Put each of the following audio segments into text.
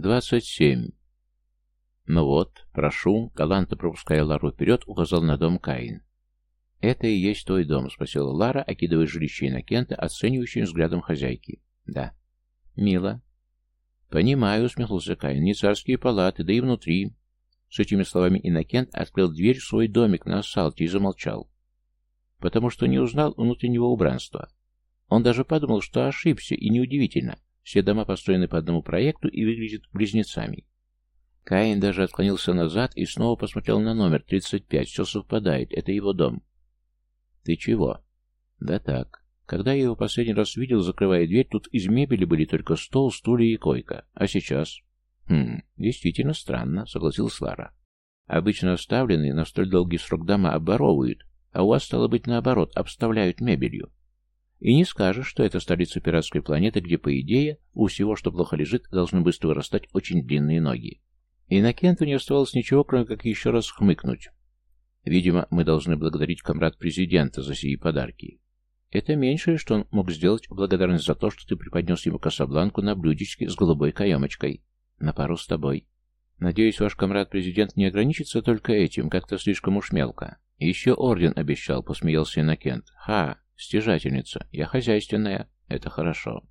Двадцать семь. Ну вот, прошу, галантно пропуская Лару вперед, указал на дом Каин. «Это и есть твой дом?» — спросила Лара, окидывая жилище Иннокента оценивающим взглядом хозяйки. «Да». «Мило». «Понимаю», — усмехнулся Каин, — «не царские палаты, да и внутри». С этими словами Иннокент открыл дверь в свой домик на ассалте и замолчал, потому что не узнал внутреннего убранства. Он даже подумал, что ошибся, и неудивительно. Все дома построены по одному проекту и выглядят близнецами. Каин даже отклонился назад и снова посмотрел на номер 35. Все совпадает, это его дом. «Ты чего?» «Да так. Когда я его последний раз видел, закрывая дверь, тут из мебели были только стол, стулья и койка. А сейчас?» «Хм, действительно странно», — согласилась Лара. «Обычно оставленные на столь долгий срок дома оборовывают, а у вас, стало быть, наоборот, обставляют мебелью. И не скажешь, что это столица пиратской планеты, где, по идее, у всего, что плохо лежит, должны быстро вырастать очень длинные ноги. Иннокенту не оставалось ничего, кроме как еще раз хмыкнуть. Видимо, мы должны благодарить комрад президента за сии подарки. Это меньшее, что он мог сделать в благодарность за то, что ты преподнес ему касабланку на блюдечке с голубой каемочкой. На пару с тобой. Надеюсь, ваш комрад-президент не ограничится только этим, как-то слишком уж мелко. Еще орден обещал, посмеялся Иннокент. Ха, стяжательница, я хозяйственная. Это хорошо.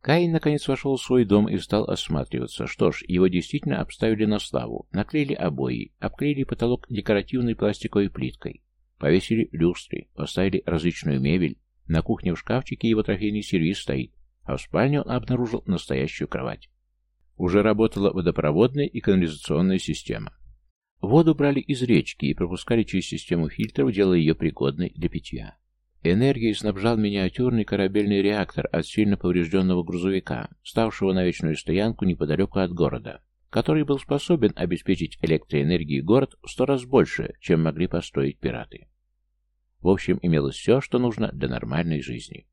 Каин наконец вошел в свой дом и стал осматриваться. Что ж, его действительно обставили на славу. Наклеили обои, обклеили потолок декоративной пластиковой плиткой, повесили люстры, поставили различную мебель. На кухне в шкафчике его трофейный сервиз стоит, а в спальне он обнаружил настоящую кровать. Уже работала водопроводная и канализационная система. Воду брали из речки и пропускали через систему фильтров, делая ее пригодной для питья. Энергией снабжал миниатюрный корабельный реактор от сильно поврежденного грузовика, ставшего на вечную стоянку неподалеку от города, который был способен обеспечить электроэнергией город в сто раз больше, чем могли построить пираты. В общем, имелось все, что нужно для нормальной жизни.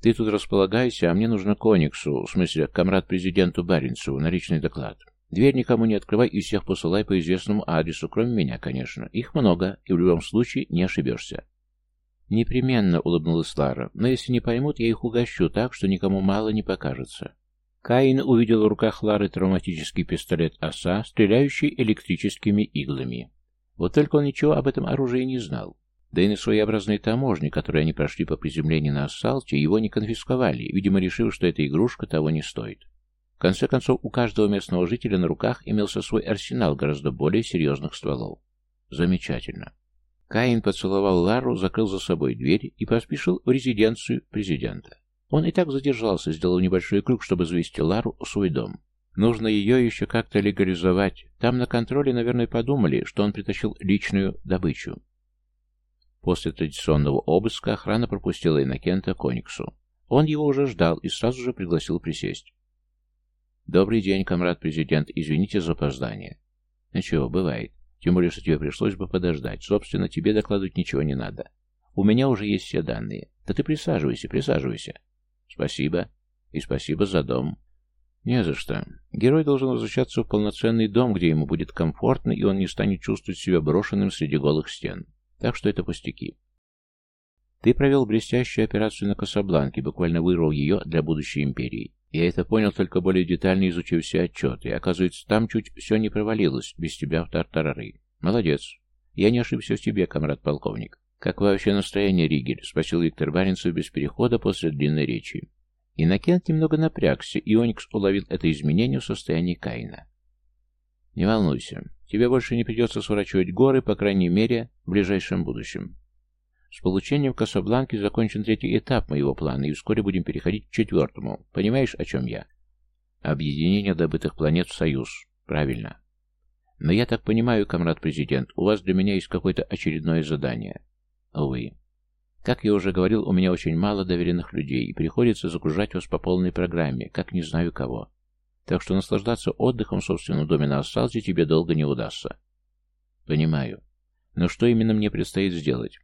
«Ты тут располагайся, а мне нужно Кониксу, в смысле, комрад-президенту Баренцеву, на личный доклад. Дверь никому не открывай и всех посылай по известному адресу, кроме меня, конечно. Их много, и в любом случае не ошибешься. «Непременно», — улыбнулась Лара, — «но если не поймут, я их угощу так, что никому мало не покажется». Каин увидел в руках Лары травматический пистолет «Оса», стреляющий электрическими иглами. Вот только он ничего об этом оружии не знал. Да и на своеобразной таможне, которой они прошли по приземлению на ассалте, его не конфисковали, видимо, решив, что эта игрушка того не стоит. В конце концов, у каждого местного жителя на руках имелся свой арсенал гораздо более серьезных стволов. Замечательно. Каин поцеловал Лару, закрыл за собой дверь и поспешил в резиденцию президента. Он и так задержался, сделал небольшой круг, чтобы завести Лару в свой дом. Нужно ее еще как-то легализовать. Там на контроле, наверное, подумали, что он притащил личную добычу. После традиционного обыска охрана пропустила Иннокента к Ониксу. Он его уже ждал и сразу же пригласил присесть. «Добрый день, комрад президент. Извините за опоздание». «Ничего, бывает. Тем более, что тебе пришлось бы подождать. Собственно, тебе докладывать ничего не надо. У меня уже есть все данные. Да ты присаживайся, присаживайся. Спасибо. И спасибо за дом. Не за что. Герой должен возвращаться в полноценный дом, где ему будет комфортно, и он не станет чувствовать себя брошенным среди голых стен. Так что это пустяки. Ты провел блестящую операцию на Касабланке, буквально вырвал ее для будущей империи. Я это понял, только более детально изучив все отчеты. Оказывается, там чуть все не провалилось, без тебя в тартарары. Молодец. Я не ошибся в тебе, комрад полковник. Как вообще настроение, Ригель? Спросил Виктор Баренцев без перехода после длинной речи. Иннокент немного напрягся, и Оникс уловил это изменение в состоянии Каина. «Не волнуйся, тебе больше не придется сворачивать горы, по крайней мере, в ближайшем будущем. С получением Касабланки закончен третий этап моего плана, и вскоре будем переходить к четвертому. Понимаешь, о чем я? Объединение добытых планет в Союз. Правильно. Но я так понимаю, комрад-президент, у вас для меня есть какое-то очередное задание. Увы. Как я уже говорил, у меня очень мало доверенных людей, и приходится загружать вас по полной программе, как не знаю кого. Так что наслаждаться отдыхом в собственном доме на асфальте тебе долго не удастся. Понимаю. Но что именно мне предстоит сделать?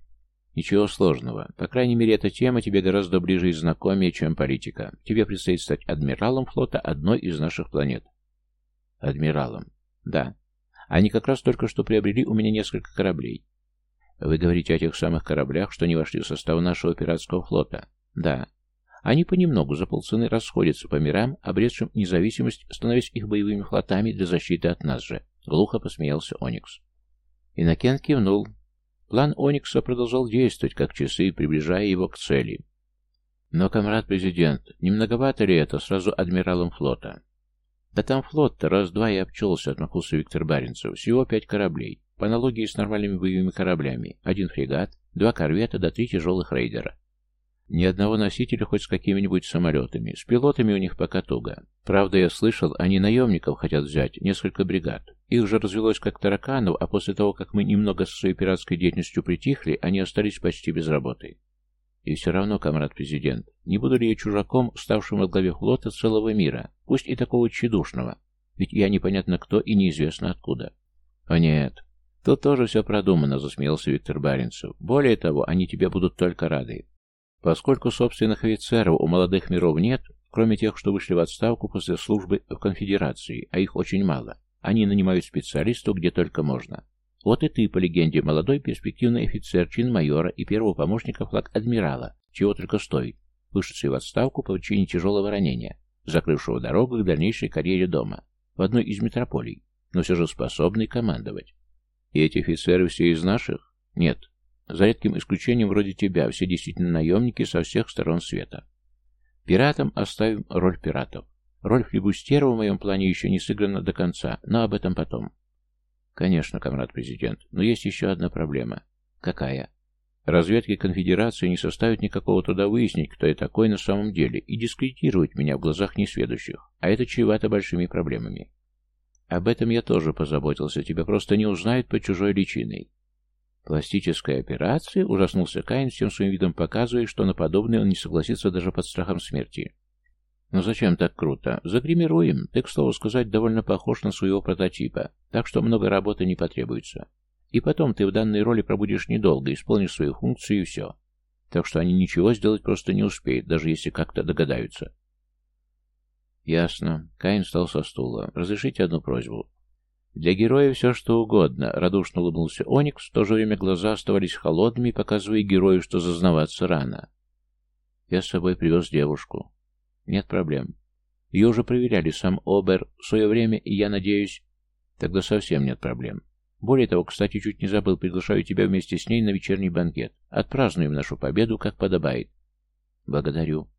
Ничего сложного. По крайней мере, эта тема тебе гораздо ближе и знакомее, чем политика. Тебе предстоит стать адмиралом флота одной из наших планет. Адмиралом. Да. Они как раз только что приобрели у меня несколько кораблей. Вы говорите о тех самых кораблях, что не вошли в состав нашего пиратского флота? Да. Они понемногу за полцены расходятся по мирам, обретшим независимость, становясь их боевыми флотами для защиты от нас же. Глухо посмеялся Оникс. Иннокент кивнул. План Оникса продолжал действовать, как часы, приближая его к цели. Но, комрад президент, не многовато ли это сразу адмиралом флота? Да там флот-то раз-два и обчелся, отмахнулся Виктор Баренцев. Всего пять кораблей. По аналогии с нормальными боевыми кораблями. Один фрегат, два корвета да три тяжелых рейдера. Ни одного носителя хоть с какими-нибудь самолетами. С пилотами у них пока туго. Правда, я слышал, они наемников хотят взять, несколько бригад. Их же развелось как тараканов, а после того, как мы немного со своей пиратской деятельностью притихли, они остались почти без работы. И все равно, комрад президент, не буду ли я чужаком, ставшим во главе флота целого мира, пусть и такого тщедушного, ведь я непонятно кто и неизвестно откуда. О нет, тут тоже все продумано, засмеялся Виктор Баренцев. Более того, они тебе будут только рады. Поскольку собственных офицеров у молодых миров нет, кроме тех, что вышли в отставку после службы в конфедерации, а их очень мало, они нанимают специалистов где только можно. Вот и ты, по легенде, молодой перспективный офицер, чин майора и первого помощника флаг-адмирала, чего только стоит, вышедший в отставку по причине тяжелого ранения, закрывшего дорогу к дальнейшей карьере дома, в одной из метрополий, но все же способный командовать. И эти офицеры все из наших? Нет, за редким исключением вроде тебя, все действительно наемники со всех сторон света. Пиратам оставим роль пиратов. Роль флибустера в моем плане еще не сыграна до конца, но об этом потом. Конечно, комрад президент, но есть еще одна проблема. Какая? Разведке конфедерации не составит никакого труда выяснить, кто я такой на самом деле, и дискредитировать меня в глазах несведущих, а это чревато большими проблемами. Об этом я тоже позаботился, тебя просто не узнают по чужой личиной. Пластическая операция? Ужаснулся Каин, всем своим видом показывая, что на подобное он не согласится даже под страхом смерти. «Ну зачем так круто? Загримируем. Ты, к слову сказать, довольно похож на своего прототипа, так что много работы не потребуется. И потом ты в данной роли пробудешь недолго, исполнишь свою функцию и все. Так что они ничего сделать просто не успеют, даже если как-то догадаются». «Ясно». Каин встал со стула. «Разрешите одну просьбу?» «Для героя все что угодно», — радушно улыбнулся Оникс, в то же время глаза оставались холодными, показывая герою, что зазнаваться рано. «Я с собой привез девушку». «Нет проблем. Ее уже проверяли сам Обер в свое время, и я надеюсь...» «Тогда совсем нет проблем. Более того, кстати, чуть не забыл, приглашаю тебя вместе с ней на вечерний банкет. Отпразднуем нашу победу, как подобает». «Благодарю».